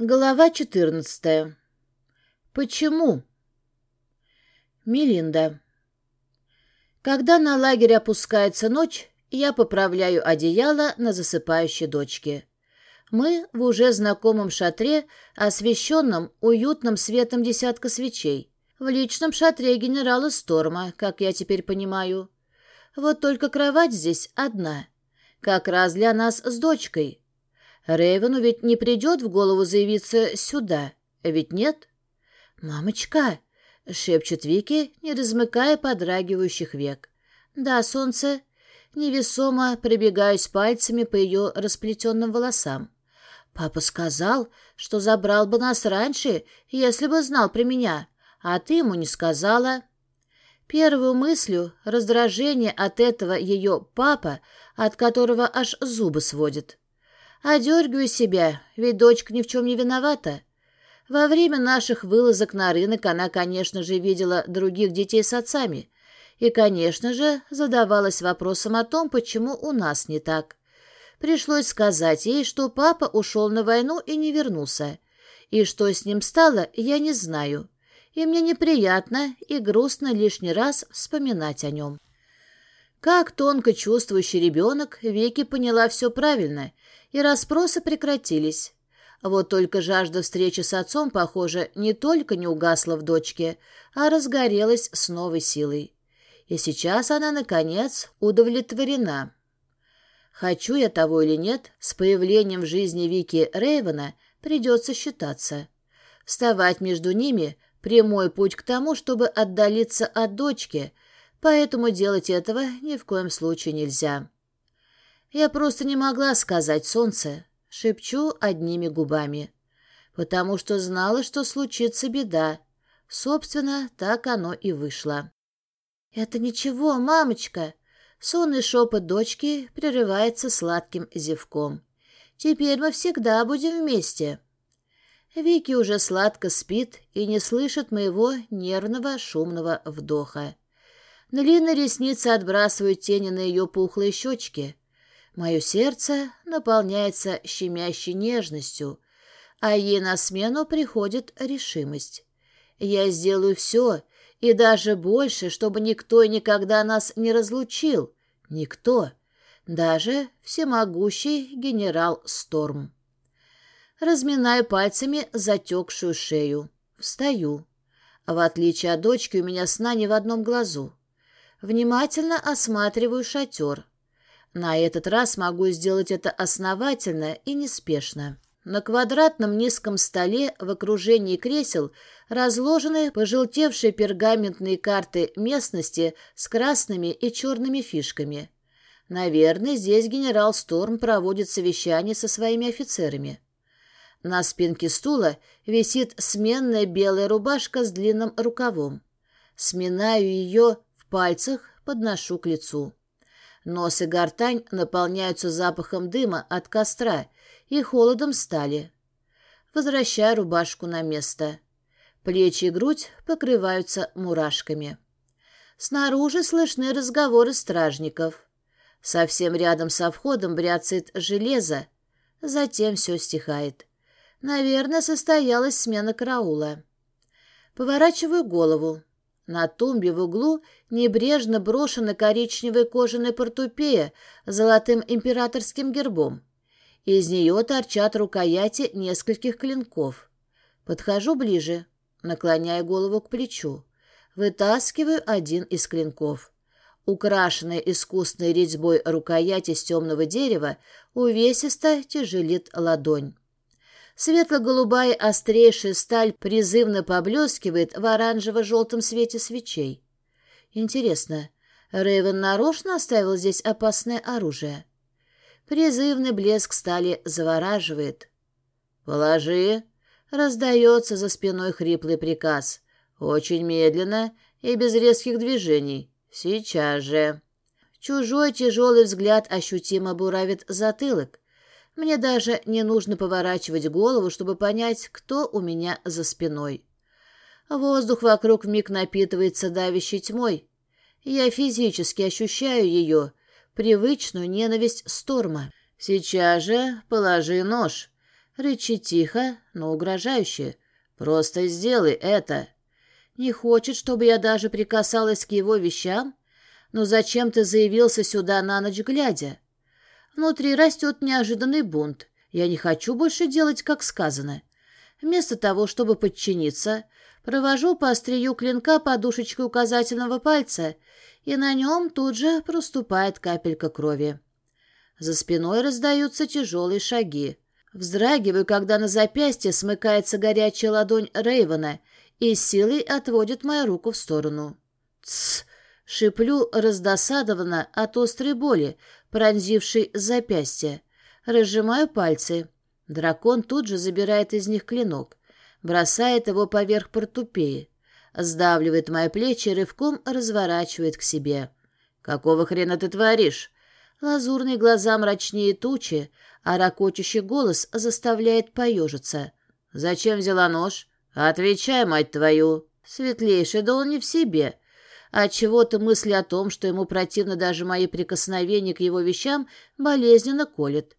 Глава 14. Почему? Мелинда. Когда на лагерь опускается ночь, я поправляю одеяло на засыпающей дочке. Мы в уже знакомом шатре, освещенном уютным светом десятка свечей. В личном шатре генерала Сторма, как я теперь понимаю. Вот только кровать здесь одна. Как раз для нас с дочкой. Рейвену ведь не придет в голову заявиться сюда, ведь нет? «Мамочка!» — шепчет Вики, не размыкая подрагивающих век. «Да, солнце!» Невесомо пробегаюсь пальцами по ее расплетенным волосам. «Папа сказал, что забрал бы нас раньше, если бы знал про меня, а ты ему не сказала». Первую мыслью — раздражение от этого ее папа, от которого аж зубы сводит. Одергиваю себя, ведь дочка ни в чем не виновата. Во время наших вылазок на рынок она, конечно же, видела других детей с отцами. И, конечно же, задавалась вопросом о том, почему у нас не так. Пришлось сказать ей, что папа ушел на войну и не вернулся. И что с ним стало, я не знаю. И мне неприятно и грустно лишний раз вспоминать о нем. Как тонко чувствующий ребенок, Вики поняла все правильно, и расспросы прекратились. Вот только жажда встречи с отцом, похоже, не только не угасла в дочке, а разгорелась с новой силой. И сейчас она, наконец, удовлетворена. Хочу я того или нет, с появлением в жизни Вики Рейвена придется считаться. Вставать между ними — прямой путь к тому, чтобы отдалиться от дочки — поэтому делать этого ни в коем случае нельзя. Я просто не могла сказать солнце, шепчу одними губами, потому что знала, что случится беда. Собственно, так оно и вышло. «Это ничего, мамочка!» Сонный шепот дочки прерывается сладким зевком. «Теперь мы всегда будем вместе». Вики уже сладко спит и не слышит моего нервного шумного вдоха. Длинные ресницы отбрасывают тени на ее пухлые щечки. Мое сердце наполняется щемящей нежностью, а ей на смену приходит решимость. Я сделаю все, и даже больше, чтобы никто и никогда нас не разлучил. Никто. Даже всемогущий генерал Сторм. Разминаю пальцами затекшую шею. Встаю. В отличие от дочки, у меня сна не в одном глазу. Внимательно осматриваю шатер. На этот раз могу сделать это основательно и неспешно. На квадратном низком столе в окружении кресел разложены пожелтевшие пергаментные карты местности с красными и черными фишками. Наверное, здесь генерал Сторм проводит совещание со своими офицерами. На спинке стула висит сменная белая рубашка с длинным рукавом. Сминаю ее пальцах подношу к лицу. Нос и гортань наполняются запахом дыма от костра и холодом стали. Возвращаю рубашку на место. Плечи и грудь покрываются мурашками. Снаружи слышны разговоры стражников. Совсем рядом со входом бряцает железо. Затем все стихает. Наверное, состоялась смена караула. Поворачиваю голову. На тумбе в углу небрежно брошена коричневая кожаная портупея с золотым императорским гербом. Из нее торчат рукояти нескольких клинков. Подхожу ближе, наклоняя голову к плечу. Вытаскиваю один из клинков. Украшенная искусной резьбой рукоять из темного дерева увесисто тяжелит ладонь. Светло-голубая острейшая сталь призывно поблескивает в оранжево-желтом свете свечей. Интересно, Рэйвен нарочно оставил здесь опасное оружие? Призывный блеск стали завораживает. «Положи!» — раздается за спиной хриплый приказ. «Очень медленно и без резких движений. Сейчас же!» Чужой тяжелый взгляд ощутимо буравит затылок. Мне даже не нужно поворачивать голову, чтобы понять, кто у меня за спиной. Воздух вокруг миг напитывается давящей тьмой. Я физически ощущаю ее, привычную ненависть Сторма. «Сейчас же положи нож». Рычи тихо, но угрожающе. «Просто сделай это!» Не хочет, чтобы я даже прикасалась к его вещам? Но зачем ты заявился сюда на ночь глядя? Внутри растет неожиданный бунт. Я не хочу больше делать, как сказано. Вместо того, чтобы подчиниться, провожу по острию клинка подушечкой указательного пальца, и на нем тут же проступает капелька крови. За спиной раздаются тяжелые шаги. Вздрагиваю, когда на запястье смыкается горячая ладонь Рейвена и силой отводит мою руку в сторону. «Тсс!» — шиплю раздосадованно от острой боли, пронзившей запястье. Разжимаю пальцы. Дракон тут же забирает из них клинок, бросает его поверх портупеи, сдавливает мои плечи рывком разворачивает к себе. «Какого хрена ты творишь?» Лазурные глаза мрачнее тучи, а ракочущий голос заставляет поежиться. «Зачем взяла нож?» «Отвечай, мать твою!» Светлейший, да он не в себе. А чего-то мысли о том, что ему противно даже мои прикосновения к его вещам, болезненно колет.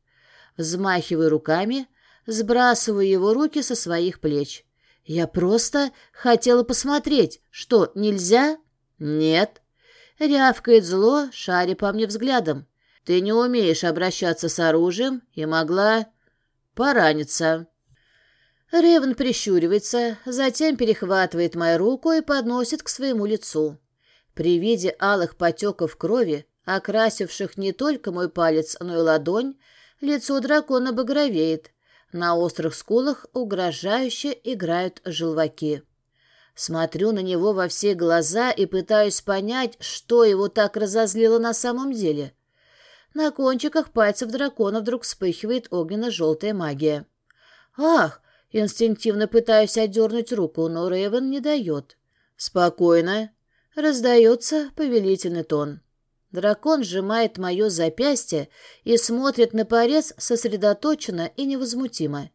Взмахиваю руками, сбрасываю его руки со своих плеч. «Я просто хотела посмотреть. Что, нельзя?» «Нет». Рявкает зло, шаря по мне взглядом. «Ты не умеешь обращаться с оружием и могла пораниться». Ревен прищуривается, затем перехватывает мою руку и подносит к своему лицу. При виде алых потеков крови, окрасивших не только мой палец, но и ладонь, Лицо дракона багровеет. На острых скулах угрожающе играют желваки. Смотрю на него во все глаза и пытаюсь понять, что его так разозлило на самом деле. На кончиках пальцев дракона вдруг вспыхивает огненно-желтая магия. «Ах!» — инстинктивно пытаюсь отдернуть руку, но Рейвен не дает. «Спокойно!» — раздается повелительный тон. Дракон сжимает мое запястье и смотрит на порез сосредоточенно и невозмутимо.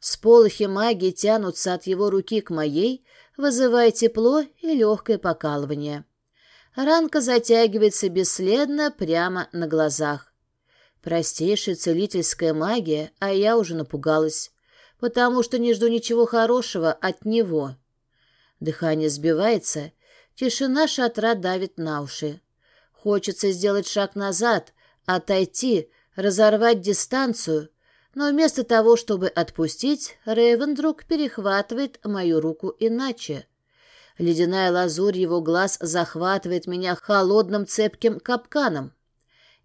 Сполохи магии тянутся от его руки к моей, вызывая тепло и легкое покалывание. Ранка затягивается бесследно прямо на глазах. Простейшая целительская магия, а я уже напугалась, потому что не жду ничего хорошего от него. Дыхание сбивается, тишина шатра давит на уши. Хочется сделать шаг назад, отойти, разорвать дистанцию, но вместо того, чтобы отпустить, Рэйвен вдруг перехватывает мою руку иначе. Ледяная лазурь его глаз захватывает меня холодным цепким капканом.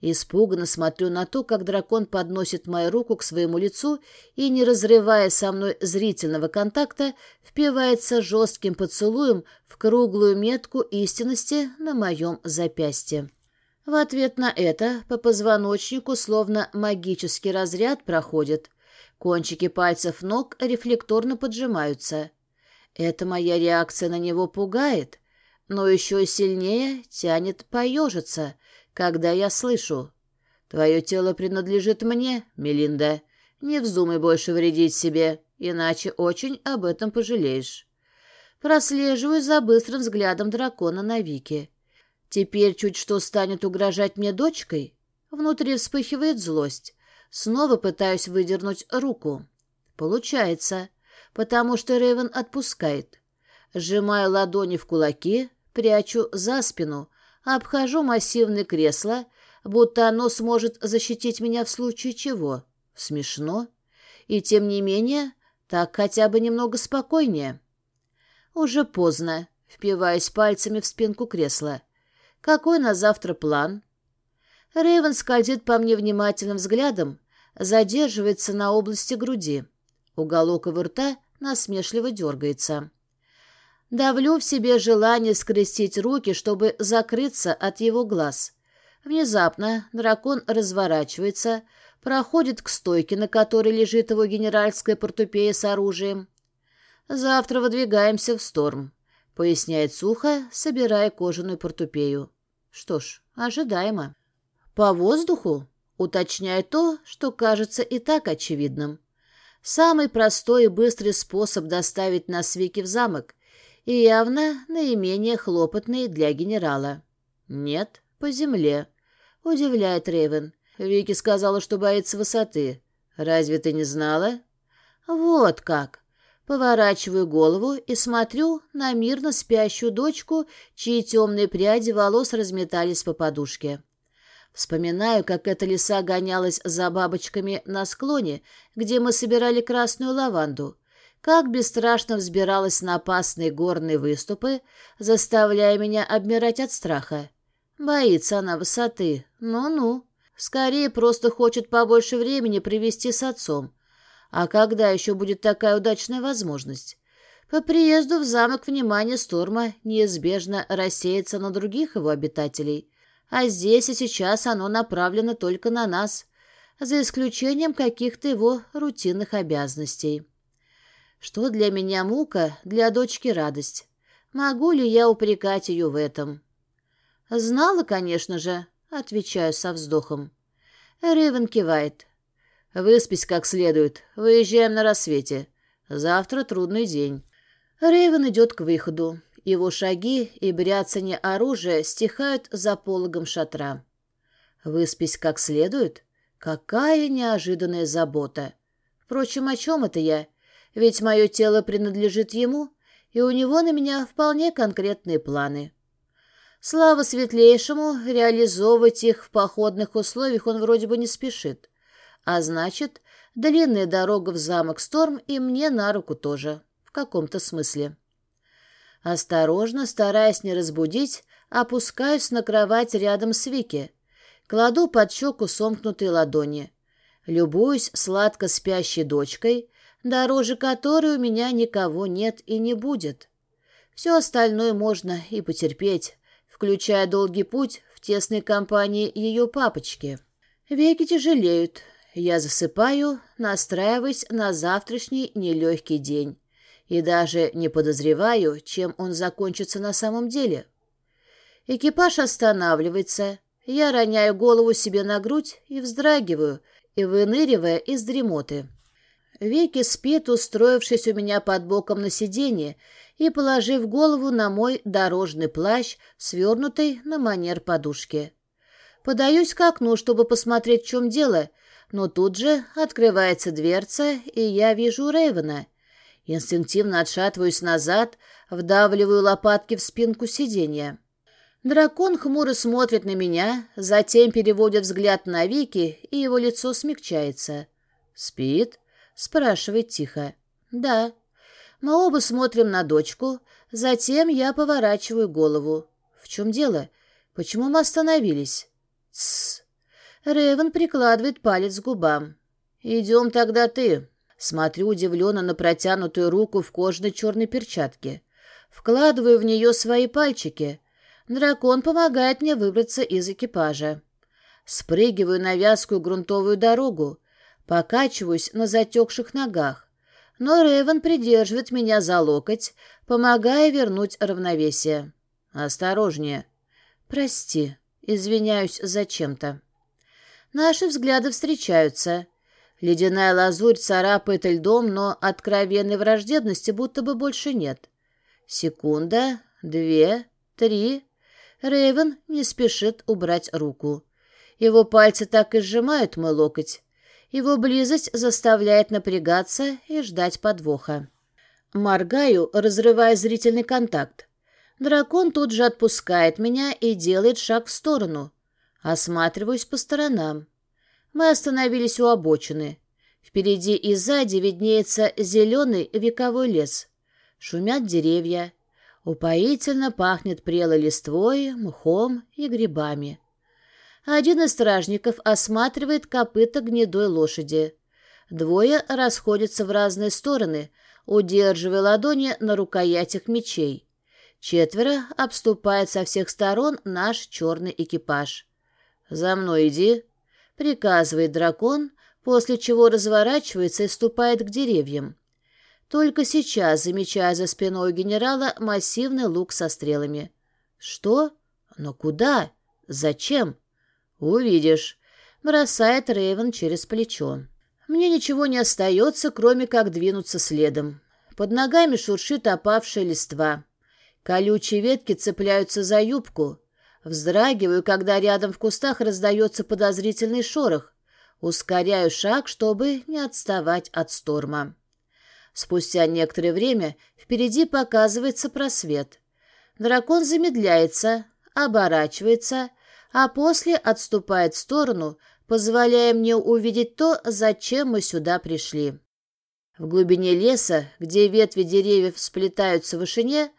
Испуганно смотрю на то, как дракон подносит мою руку к своему лицу и, не разрывая со мной зрительного контакта, впивается жестким поцелуем в круглую метку истинности на моем запястье. В ответ на это по позвоночнику словно магический разряд проходит. Кончики пальцев ног рефлекторно поджимаются. Это моя реакция на него пугает, но еще сильнее тянет поежиться — когда я слышу «Твое тело принадлежит мне, Мелинда. Не вздумай больше вредить себе, иначе очень об этом пожалеешь». Прослеживаю за быстрым взглядом дракона на Вики. Теперь чуть что станет угрожать мне дочкой. Внутри вспыхивает злость. Снова пытаюсь выдернуть руку. Получается, потому что Рейвен отпускает. Сжимаю ладони в кулаки, прячу за спину, Обхожу массивное кресло, будто оно сможет защитить меня в случае чего. Смешно. И тем не менее, так хотя бы немного спокойнее. Уже поздно, впиваясь пальцами в спинку кресла. Какой на завтра план? Рейвен скользит по мне внимательным взглядом, задерживается на области груди. Уголок его рта насмешливо дергается. Давлю в себе желание скрестить руки, чтобы закрыться от его глаз. Внезапно дракон разворачивается, проходит к стойке, на которой лежит его генеральская портупея с оружием. «Завтра выдвигаемся в Сторм», — поясняет сухо, собирая кожаную портупею. Что ж, ожидаемо. «По воздуху?» — уточняет то, что кажется и так очевидным. Самый простой и быстрый способ доставить нас Вики в замок — и явно наименее хлопотный для генерала. «Нет, по земле», — удивляет Рейвен. «Вики сказала, что боится высоты. Разве ты не знала?» Вот как. Поворачиваю голову и смотрю на мирно спящую дочку, чьи темные пряди волос разметались по подушке. Вспоминаю, как эта лиса гонялась за бабочками на склоне, где мы собирали красную лаванду, как бесстрашно взбиралась на опасные горные выступы, заставляя меня обмирать от страха. Боится она высоты. Ну-ну. Скорее просто хочет побольше времени провести с отцом. А когда еще будет такая удачная возможность? По приезду в замок внимание Сторма неизбежно рассеется на других его обитателей. А здесь и сейчас оно направлено только на нас, за исключением каких-то его рутинных обязанностей. Что для меня мука, для дочки радость. Могу ли я упрекать ее в этом? Знала, конечно же, отвечаю со вздохом. Рейвен кивает. Выспись как следует. Выезжаем на рассвете. Завтра трудный день. Рейвен идет к выходу. Его шаги и бряцание оружия стихают за пологом шатра. Выспись как следует? Какая неожиданная забота. Впрочем, о чем это я? Ведь мое тело принадлежит ему, и у него на меня вполне конкретные планы. Слава светлейшему, реализовывать их в походных условиях он вроде бы не спешит. А значит, длинная дорога в замок Сторм и мне на руку тоже, в каком-то смысле. Осторожно, стараясь не разбудить, опускаюсь на кровать рядом с Вики. Кладу под щеку сомкнутые ладони. Любуюсь сладко спящей дочкой, дороже которой у меня никого нет и не будет. Все остальное можно и потерпеть, включая долгий путь в тесной компании ее папочки. Веки тяжелеют. Я засыпаю, настраиваясь на завтрашний нелегкий день. И даже не подозреваю, чем он закончится на самом деле. Экипаж останавливается. Я роняю голову себе на грудь и вздрагиваю, и выныривая из дремоты. Веки спит, устроившись у меня под боком на сиденье и положив голову на мой дорожный плащ, свернутый на манер подушки. Подаюсь к окну, чтобы посмотреть, в чем дело, но тут же открывается дверца, и я вижу Рейвена. Инстинктивно отшатываюсь назад, вдавливаю лопатки в спинку сиденья. Дракон хмуро смотрит на меня, затем переводит взгляд на Вики, и его лицо смягчается. «Спит?» Спрашивает тихо. «Да». Мы оба смотрим на дочку, затем я поворачиваю голову. «В чем дело? Почему мы остановились?» «Тссс». Рэйвен прикладывает палец к губам. «Идем тогда ты». Смотрю удивленно на протянутую руку в кожаной черной перчатке. Вкладываю в нее свои пальчики. Дракон помогает мне выбраться из экипажа. Спрыгиваю на вязкую грунтовую дорогу. Покачиваюсь на затекших ногах, но Рэйвен придерживает меня за локоть, помогая вернуть равновесие. «Осторожнее». «Прости, извиняюсь зачем-то». Наши взгляды встречаются. Ледяная лазурь царапает льдом, но откровенной враждебности будто бы больше нет. Секунда, две, три. Рэйвен не спешит убрать руку. Его пальцы так и сжимают мой локоть. Его близость заставляет напрягаться и ждать подвоха. Моргаю, разрывая зрительный контакт. Дракон тут же отпускает меня и делает шаг в сторону. Осматриваюсь по сторонам. Мы остановились у обочины. Впереди и сзади виднеется зеленый вековой лес. Шумят деревья. Упоительно пахнет прелой листвой, мхом и грибами. Один из стражников осматривает копыта гнедой лошади. Двое расходятся в разные стороны, удерживая ладони на рукоятях мечей. Четверо обступает со всех сторон наш черный экипаж. «За мной иди», — приказывает дракон, после чего разворачивается и ступает к деревьям. Только сейчас замечая за спиной генерала массивный лук со стрелами. «Что? Но куда? Зачем?» «Увидишь», — бросает Рейвен через плечо. Мне ничего не остается, кроме как двинуться следом. Под ногами шуршит опавшая листва. Колючие ветки цепляются за юбку. Вздрагиваю, когда рядом в кустах раздается подозрительный шорох. Ускоряю шаг, чтобы не отставать от сторма. Спустя некоторое время впереди показывается просвет. Дракон замедляется, оборачивается, а после отступает в сторону, позволяя мне увидеть то, зачем мы сюда пришли. В глубине леса, где ветви деревьев сплетаются в вышине,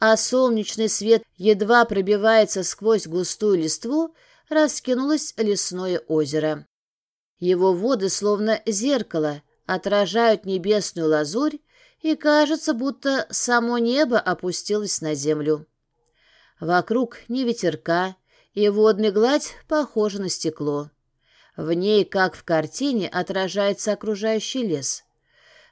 а солнечный свет едва пробивается сквозь густую листву, раскинулось лесное озеро. Его воды, словно зеркало, отражают небесную лазурь, и кажется, будто само небо опустилось на землю. Вокруг ни ветерка, и водная гладь похожа на стекло. В ней, как в картине, отражается окружающий лес.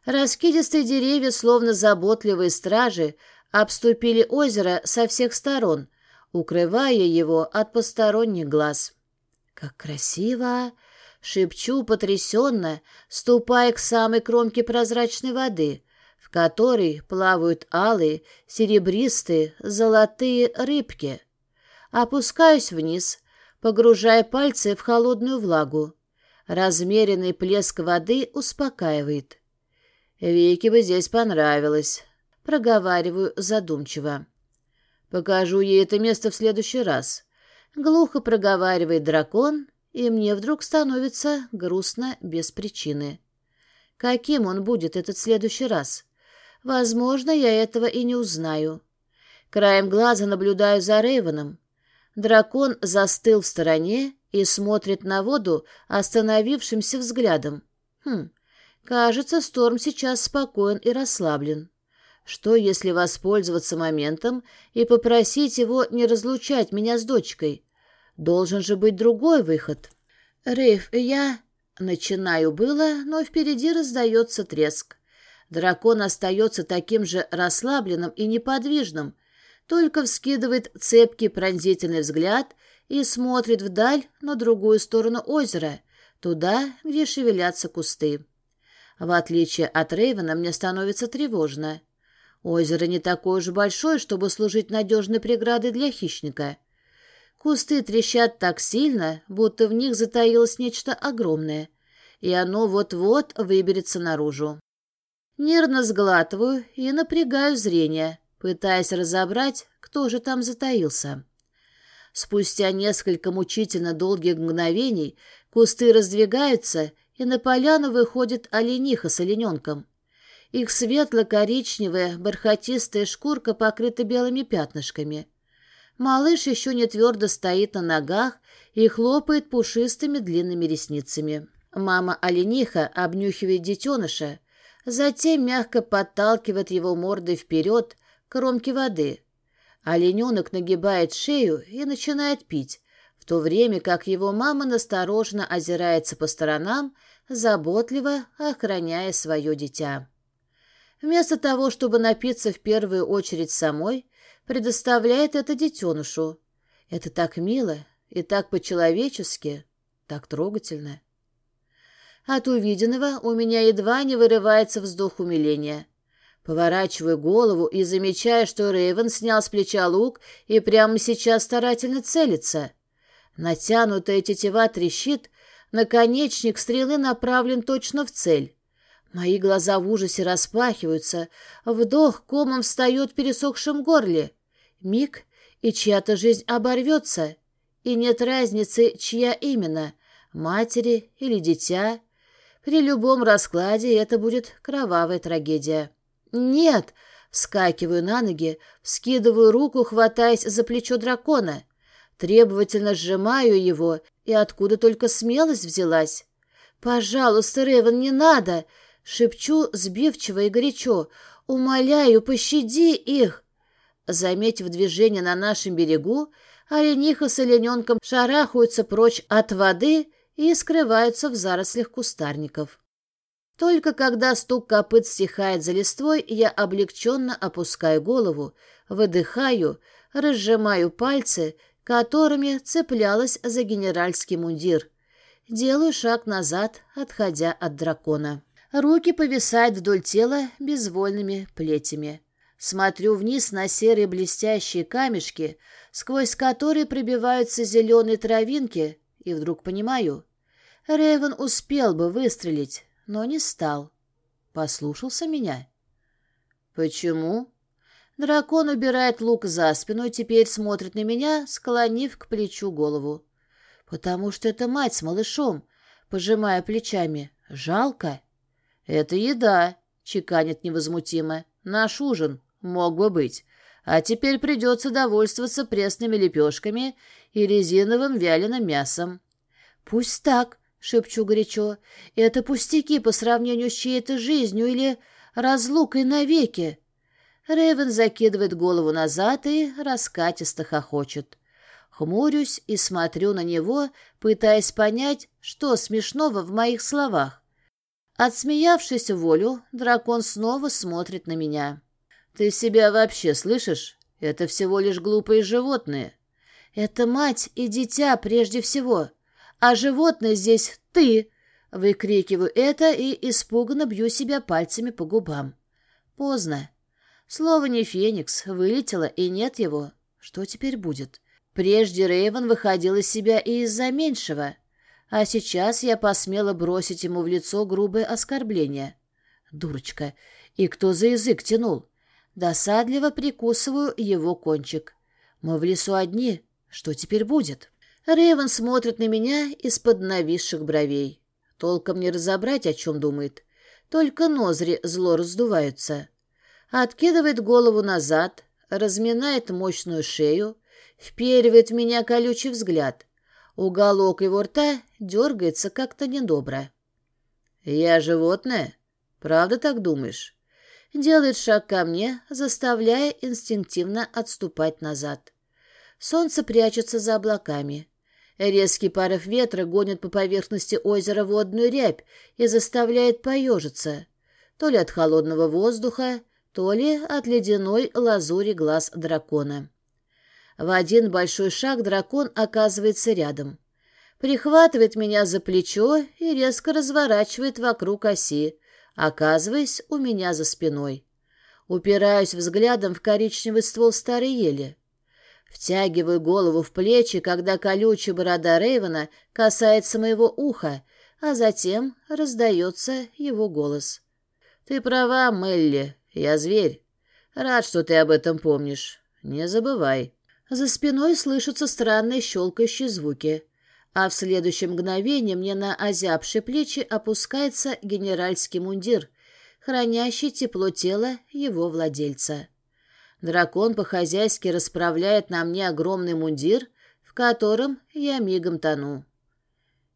Раскидистые деревья, словно заботливые стражи, обступили озеро со всех сторон, укрывая его от посторонних глаз. «Как красиво!» — шепчу потрясенно, ступая к самой кромке прозрачной воды, в которой плавают алые, серебристые, золотые рыбки. Опускаюсь вниз, погружая пальцы в холодную влагу. Размеренный плеск воды успокаивает. Вике бы здесь понравилось. Проговариваю задумчиво. Покажу ей это место в следующий раз. Глухо проговаривает дракон, и мне вдруг становится грустно без причины. Каким он будет этот следующий раз? Возможно, я этого и не узнаю. Краем глаза наблюдаю за Рейвеном. Дракон застыл в стороне и смотрит на воду остановившимся взглядом. Хм, кажется, Сторм сейчас спокоен и расслаблен. Что, если воспользоваться моментом и попросить его не разлучать меня с дочкой? Должен же быть другой выход. Рейф, я... Начинаю было, но впереди раздается треск. Дракон остается таким же расслабленным и неподвижным, только вскидывает цепкий пронзительный взгляд и смотрит вдаль на другую сторону озера, туда, где шевелятся кусты. В отличие от Рейвена, мне становится тревожно. Озеро не такое уж большое, чтобы служить надежной преградой для хищника. Кусты трещат так сильно, будто в них затаилось нечто огромное, и оно вот-вот выберется наружу. Нервно сглатываю и напрягаю зрение, пытаясь разобрать, кто же там затаился. Спустя несколько мучительно долгих мгновений кусты раздвигаются, и на поляну выходит олениха с олененком. Их светло-коричневая, бархатистая шкурка покрыта белыми пятнышками. Малыш еще не твердо стоит на ногах и хлопает пушистыми длинными ресницами. Мама-олениха обнюхивает детеныша, затем мягко подталкивает его мордой вперед к кромке воды. Олененок нагибает шею и начинает пить, в то время как его мама настороженно озирается по сторонам, заботливо охраняя свое дитя. Вместо того, чтобы напиться в первую очередь самой, предоставляет это детенышу. Это так мило и так по-человечески, так трогательно. От увиденного у меня едва не вырывается вздох умиления. Поворачиваю голову и замечаю, что Рейвен снял с плеча лук и прямо сейчас старательно целится. Натянутая тетива трещит, наконечник стрелы направлен точно в цель. Мои глаза в ужасе распахиваются, вдох комом встает в пересохшем горле. Миг, и чья-то жизнь оборвется, и нет разницы, чья именно, матери или дитя. При любом раскладе это будет кровавая трагедия. «Нет!» — вскакиваю на ноги, вскидываю руку, хватаясь за плечо дракона. Требовательно сжимаю его, и откуда только смелость взялась. «Пожалуйста, Ревен, не надо!» Шепчу сбивчиво и горячо. «Умоляю, пощади их!» Заметив движение на нашем берегу, олениха с олененком шарахаются прочь от воды и скрываются в зарослях кустарников. Только когда стук копыт стихает за листвой, я облегченно опускаю голову, выдыхаю, разжимаю пальцы, которыми цеплялась за генеральский мундир. Делаю шаг назад, отходя от дракона. Руки повисают вдоль тела безвольными плетями. Смотрю вниз на серые блестящие камешки, сквозь которые пробиваются зеленые травинки, и вдруг понимаю. Рейвен успел бы выстрелить, но не стал. Послушался меня? Почему? Дракон убирает лук за спину и теперь смотрит на меня, склонив к плечу голову. Потому что это мать с малышом, пожимая плечами. Жалко. Это еда, чеканит невозмутимо. Наш ужин мог бы быть. А теперь придется довольствоваться пресными лепешками и резиновым вяленым мясом. Пусть так, шепчу горячо. Это пустяки по сравнению с чьей-то жизнью или разлукой навеки. Рэйвен закидывает голову назад и раскатисто хохочет. Хмурюсь и смотрю на него, пытаясь понять, что смешного в моих словах. Отсмеявшись волю, дракон снова смотрит на меня. «Ты себя вообще слышишь? Это всего лишь глупые животные. Это мать и дитя прежде всего. А животное здесь ты!» Выкрикиваю это и испуганно бью себя пальцами по губам. Поздно. Слово не феникс, вылетело, и нет его. Что теперь будет? Прежде Рейвен выходил из себя и из-за меньшего, а сейчас я посмела бросить ему в лицо грубое оскорбление. Дурочка! И кто за язык тянул? Досадливо прикусываю его кончик. Мы в лесу одни. Что теперь будет? Рейвен смотрит на меня из-под нависших бровей. Толком не разобрать, о чем думает. Только ноздри зло раздуваются. Откидывает голову назад, разминает мощную шею, вперивает в меня колючий взгляд. Уголок его рта дергается как-то недобро. «Я животное? Правда так думаешь?» Делает шаг ко мне, заставляя инстинктивно отступать назад. Солнце прячется за облаками. Резкий порыв ветра гонит по поверхности озера водную рябь и заставляет поежиться. То ли от холодного воздуха, то ли от ледяной лазури глаз дракона. В один большой шаг дракон оказывается рядом. Прихватывает меня за плечо и резко разворачивает вокруг оси, оказываясь у меня за спиной. Упираюсь взглядом в коричневый ствол старой ели. Втягиваю голову в плечи, когда колючая борода Рейвена касается моего уха, а затем раздается его голос. «Ты права, Мелли, я зверь. Рад, что ты об этом помнишь. Не забывай». За спиной слышатся странные щелкающие звуки, а в следующее мгновение мне на озябшие плечи опускается генеральский мундир, хранящий тепло тела его владельца. Дракон по-хозяйски расправляет на мне огромный мундир, в котором я мигом тону.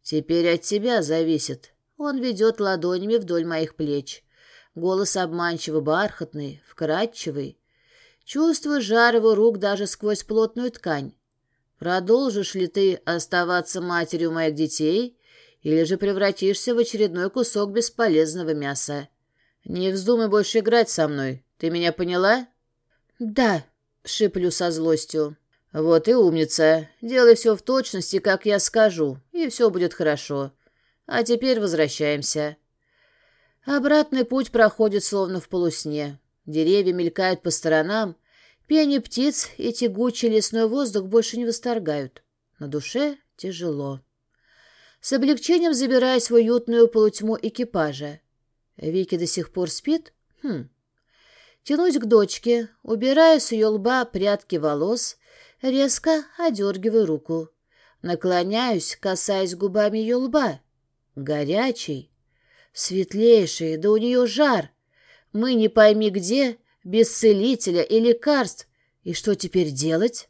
«Теперь от тебя зависит». Он ведет ладонями вдоль моих плеч. Голос обманчиво бархатный, вкрадчивый. Чувствую жар его рук даже сквозь плотную ткань. Продолжишь ли ты оставаться матерью моих детей, или же превратишься в очередной кусок бесполезного мяса? Не вздумай больше играть со мной. Ты меня поняла? Да, шиплю со злостью. Вот и умница. Делай все в точности, как я скажу, и все будет хорошо. А теперь возвращаемся. Обратный путь проходит словно в полусне. Деревья мелькают по сторонам, пение птиц и тягучий лесной воздух больше не восторгают. На душе тяжело. С облегчением забираюсь в уютную полутьму экипажа. Вики до сих пор спит? Хм. Тянусь к дочке, убираю с ее лба прядки волос, резко одергиваю руку. Наклоняюсь, касаясь губами ее лба. Горячий. Светлейший, да у нее жар. Мы не пойми где, без целителя и лекарств. И что теперь делать?